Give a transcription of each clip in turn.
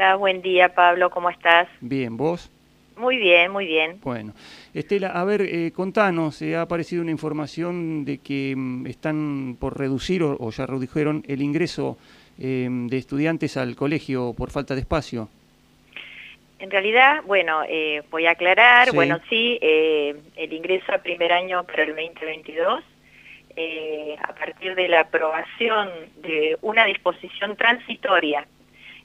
Hola, buen día Pablo, ¿cómo estás? Bien, ¿vos? Muy bien, muy bien. Bueno, Estela, a ver, eh, contanos, ha aparecido una información de que mm, están por reducir, o, ya redujeron, el ingreso em, de estudiantes al colegio por falta de espacio. En realidad, bueno, eh, voy a aclarar, bueno, sí, eh, el ingreso a primer año para el 2022, a partir de la aprobación de una disposición transitoria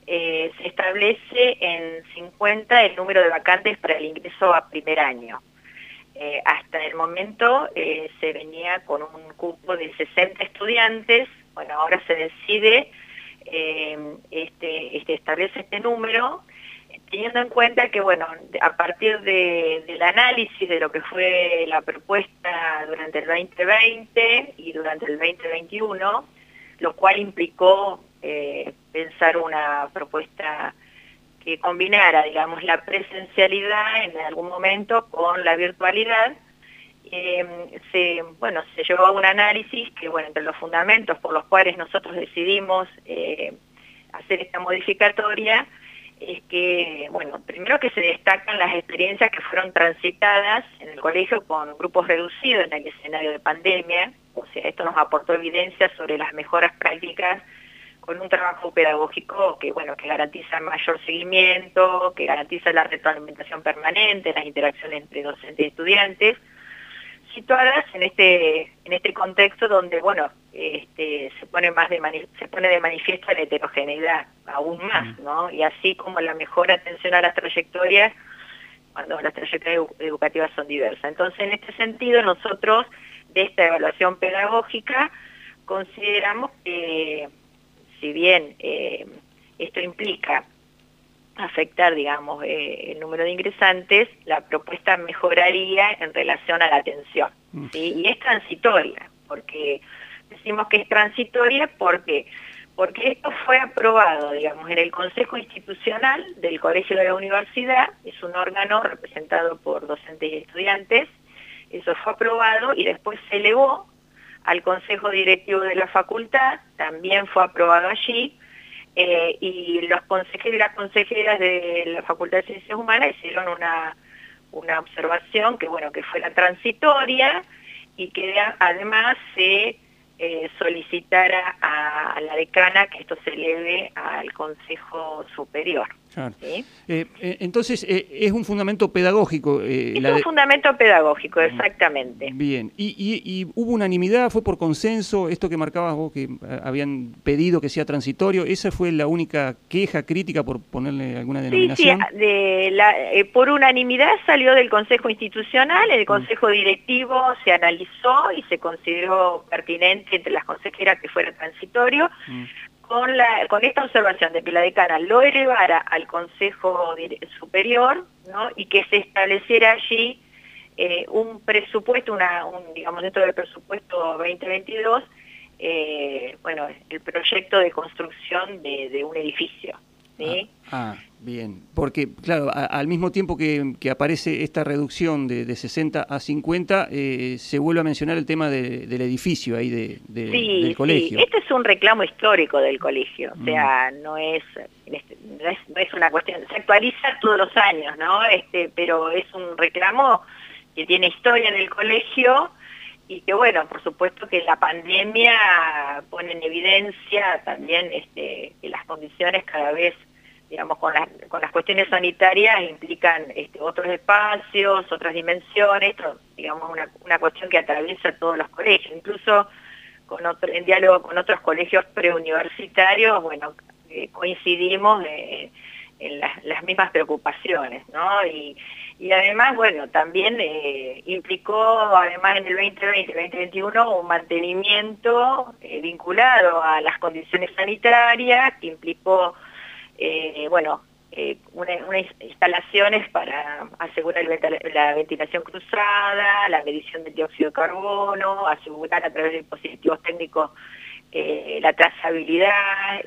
eh, se establece en 50 el número de vacantes para el ingreso a primer año. Eh, hasta el momento eh, se venía con un cupo de 60 estudiantes, bueno, ahora se decide, este, este, establece este número, teniendo en cuenta que, bueno, a partir del análisis de lo que fue la propuesta durante el 2020 y durante el 2021, lo cual implicó eh, pensar una propuesta que combinara, digamos, la presencialidad en algún momento con la virtualidad. Eh, se, bueno, se llevó a un análisis que, bueno, entre los fundamentos por los cuales nosotros decidimos eh, hacer esta modificatoria, es que, bueno, primero que se destacan las experiencias que fueron transitadas en el colegio con grupos reducidos en el escenario de pandemia, o sea, esto nos aportó evidencia sobre las mejoras prácticas con un trabajo pedagógico que, bueno, que garantiza mayor seguimiento, que garantiza la retroalimentación permanente, las interacciones entre docentes y estudiantes, situadas en este, en este contexto donde, bueno, este, se, pone más de se pone de manifiesto la heterogeneidad, aún más, ¿no? Y así como la mejor atención a las trayectorias, cuando las trayectorias educativas son diversas. Entonces, en este sentido, nosotros, de esta evaluación pedagógica, consideramos que si bien eh, esto implica afectar, digamos, eh, el número de ingresantes, la propuesta mejoraría en relación a la atención. Mm. Y es transitoria, porque decimos que es transitoria porque porque esto fue aprobado, digamos, en el Consejo Institucional del Colegio de la Universidad, es un órgano representado por docentes y estudiantes, eso fue aprobado y después se elevó al Consejo Directivo de la Facultad, también fue aprobado allí, eh, y los consejeros y las consejeras de la Facultad de Ciencias Humanas hicieron una, una observación que, bueno, que fuera transitoria y que además se eh, solicitara a, la decana que esto se eleve al Consejo Superior. Eh, eh, entonces, es un fundamento pedagógico. es un fundamento pedagógico, exactamente. Bien, ¿Y, hubo unanimidad? ¿Fue por consenso esto que marcabas vos, que habían pedido que sea transitorio? ¿Esa fue la única queja crítica, por ponerle alguna denominación? Sí, de por unanimidad salió del Consejo Institucional, el mm. Consejo Directivo se analizó y se consideró pertinente entre las consejeras que fuera transitorio, mm. Con, la, con esta observación de que la decana lo elevara al Consejo Superior ¿no? y que se estableciera allí eh, un presupuesto, una, un, digamos dentro del presupuesto 2022, eh, bueno, el proyecto de construcción de, de un edificio. ¿sí? Ah, ah, bien, porque claro, al mismo tiempo que, aparece esta reducción de, 60 a 50, eh, se vuelve a mencionar el tema del edificio ahí de, del colegio. Sí, este es un reclamo histórico del colegio, o sea, mm. no, es, este, no, es, no es una cuestión, se actualiza todos los años, ¿no? Este, pero es un reclamo que tiene historia en el colegio y que bueno, por supuesto que la pandemia pone en evidencia también este, que las condiciones cada vez digamos, con, con las cuestiones sanitarias implican este, otros espacios, otras dimensiones, digamos, una, una cuestión que atraviesa todos los colegios, incluso con otro, en diálogo con otros colegios preuniversitarios, bueno, eh, coincidimos eh, en las, mismas preocupaciones, ¿no? Y, y además, bueno, también eh, implicó, además en el 2020-2021, un mantenimiento vinculado a las condiciones sanitarias, que implicó eh, bueno, eh, unas instalaciones para asegurar la ventilación cruzada, la medición del dióxido de carbono, asegurar a través de dispositivos técnicos eh, la trazabilidad,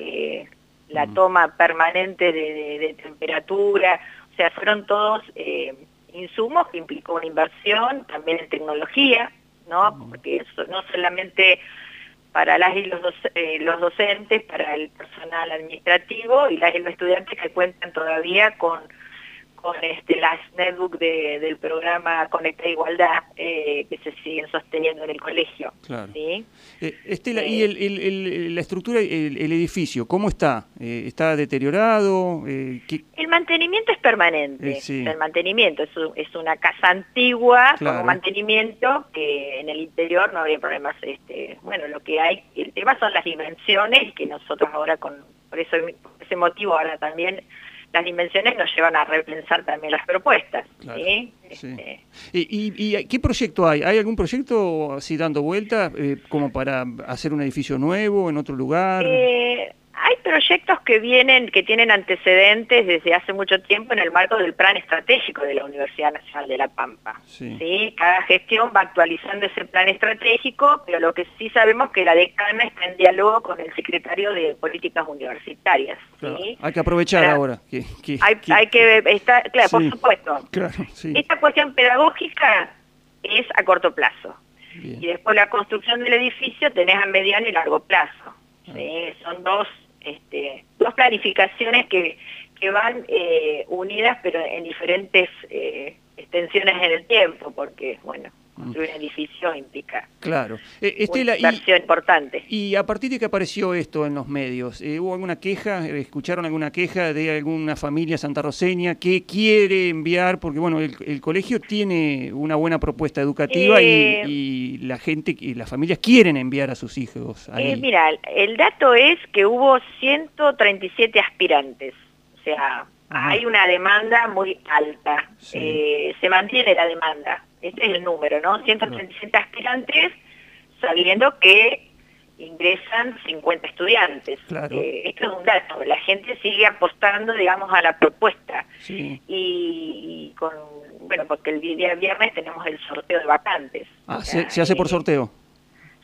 la mm. toma permanente de, temperatura, o sea, fueron todos insumos que implicó una inversión, también en tecnología, ¿no? Mm. Porque eso no solamente para las y los, eh, los docentes, para el personal administrativo y las y los estudiantes que cuentan todavía con con este, las netbook del programa Conecta Igualdad eh, que se siguen sosteniendo en el colegio. Claro. ¿sí? Eh, Estela, ¿y el, el, la estructura, el, edificio, cómo está? Eh, ¿Está deteriorado? El mantenimiento es permanente. El mantenimiento es, es una casa antigua con mantenimiento que en el interior no habría problemas. Este, bueno, lo que hay, el tema son las dimensiones que nosotros ahora con, por eso por ese motivo ahora también las dimensiones nos llevan a repensar también las propuestas. Este, ¿Y, qué proyecto hay? ¿Hay algún proyecto así dando vueltas eh, como para hacer un edificio nuevo en otro lugar? Eh, hay proyectos que vienen, que tienen antecedentes desde hace mucho tiempo en el marco del plan estratégico de la Universidad Nacional de La Pampa. Sí. Cada gestión va actualizando ese plan estratégico, pero lo que sí sabemos es que la decana está en diálogo con el secretario de Políticas Universitarias. Hay que aprovechar ahora. hay, que, estar, claro, por supuesto. Esta cuestión pedagógica es a corto plazo. Y después la construcción del edificio tenés a mediano y largo plazo. Son dos este, dos planificaciones que, que van eh, unidas pero en diferentes eh, extensiones en el tiempo, porque, bueno, construir un edificio implica claro. Eh, una inversión importante. Y a partir de que apareció esto en los medios, eh, ¿hubo alguna queja, escucharon alguna queja de alguna familia santarroseña que quiere enviar, porque bueno, el, colegio tiene una buena propuesta educativa y, eh, y, la gente, y las familias quieren enviar a sus hijos ahí. mira, el dato es que hubo 137 aspirantes, o sea, hay una demanda muy alta, se mantiene la demanda este es el número, ¿no? 137 aspirantes, sabiendo que ingresan 50 estudiantes. Eh, esto es un dato, la gente sigue apostando, digamos, a la propuesta. Y, con, bueno, porque el día viernes tenemos el sorteo de vacantes. Ah, se, hace por sorteo.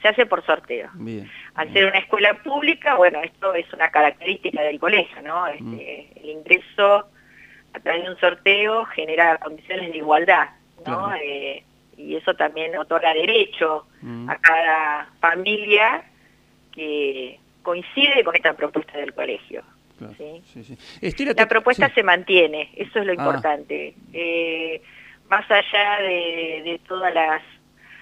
Se hace por sorteo. Bien. Al ser una escuela pública, bueno, esto es una característica del colegio, ¿no? Este, mm. El ingreso a través de un sorteo genera condiciones de igualdad ¿no? Eh, y eso también otorga derecho mm. a cada familia que coincide con esta propuesta del colegio. la propuesta se mantiene, eso es lo ah. importante. Eh, más allá de, de todas las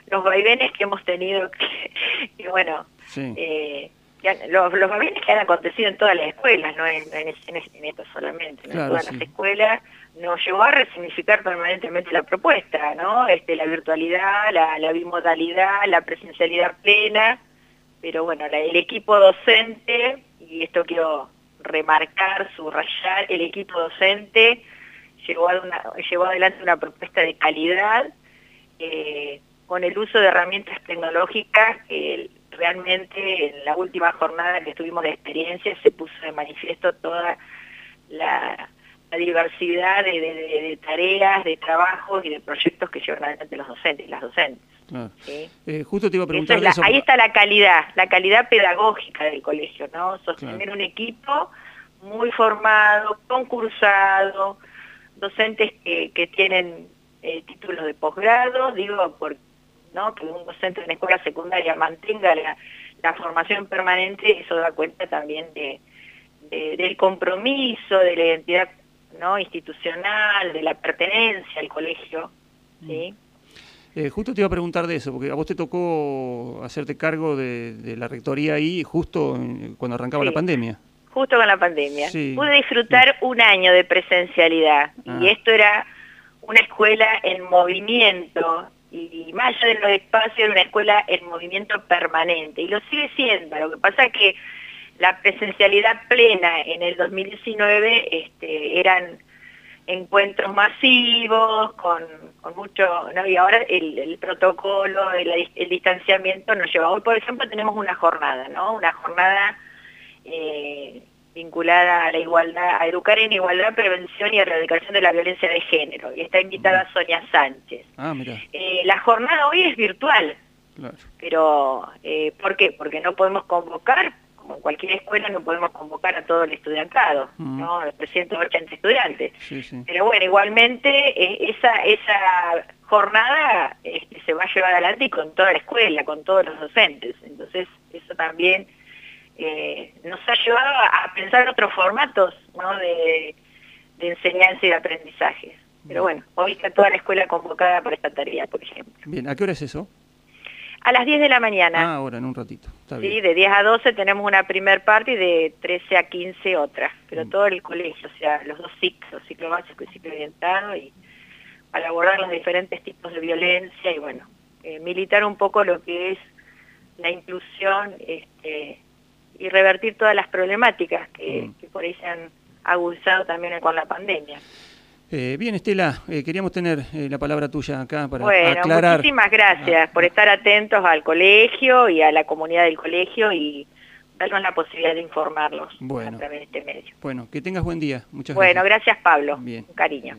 los vaivenes que hemos tenido, que, bueno, eh, los, los vaivenes que han acontecido en todas las escuelas, no en, en, esto solamente, en todas las escuelas, nos llevó a resignificar permanentemente la propuesta, ¿no? Este, la virtualidad, la, bimodalidad, la presencialidad plena, pero bueno, el equipo docente, y esto quiero remarcar, subrayar, el equipo docente llevó, llevó adelante una propuesta de calidad eh, con el uso de herramientas tecnológicas que realmente en la última jornada que estuvimos de experiencia se puso de manifiesto toda la diversidad de, tareas, de trabajos y de proyectos que llevan adelante los docentes y las docentes. Eh, justo te iba a preguntar Ahí está la calidad, la calidad pedagógica del colegio, ¿no? Sostener un equipo muy formado, concursado, docentes que, tienen eh, títulos de posgrado, digo, por, ¿no? que un docente en escuela secundaria mantenga la, la formación permanente, eso da cuenta también de, del compromiso, de la identidad ¿no? institucional, de la pertenencia al colegio. Mm. ¿sí? Eh, justo te iba a preguntar de eso, porque a vos te tocó hacerte cargo de, la rectoría ahí justo cuando arrancaba la pandemia. Justo con la pandemia. Pude disfrutar un año de presencialidad y ah. esto era una escuela en movimiento y más allá de los espacios era una escuela en movimiento permanente y lo sigue siendo. Lo que pasa es que la presencialidad plena en el 2019 este, eran encuentros masivos, con, mucho, ¿no? y ahora el, protocolo, el, distanciamiento nos lleva. Hoy, por ejemplo, tenemos una jornada, ¿no? Una jornada vinculada a la igualdad, a educar en igualdad, prevención y erradicación de la violencia de género. Y está invitada Sonia Sánchez. Ah, mira. Eh, la jornada hoy es virtual. Claro. Pero, eh, ¿por qué? Porque no podemos convocar como en cualquier escuela no podemos convocar a todo el estudiantado, mm. ¿no? 380 estudiantes. Pero bueno, igualmente eh, esa, esa jornada este, se va a llevar adelante y con toda la escuela, con todos los docentes. Entonces, Eso también eh, nos ha llevado a pensar otros formatos ¿no? de, enseñanza y de aprendizaje. Pero bueno, hoy está toda la escuela convocada para esta tarea, por ejemplo. Bien, ¿a qué hora es eso? A las 10 de la mañana. Ah, ahora, en un ratito. sí, de 10 a 12 tenemos una primer parte y de 13 a 15 otra. Pero mm. todo el colegio, o sea, los dos ciclos, ciclo básico y ciclo orientado, y para abordar los diferentes tipos de violencia y bueno, eh, militar un poco lo que es la inclusión este, y revertir todas las problemáticas que, mm. que por ahí se han agudizado también con la pandemia. Eh, bien, Estela, eh, queríamos tener eh, la palabra tuya acá para bueno, muchísimas gracias por estar atentos al colegio y a la comunidad del colegio y darnos la posibilidad de informarlos bueno, a través de este medio. Bueno, que tengas buen día. Muchas gracias. Bueno, gracias Pablo. Bien. Un cariño.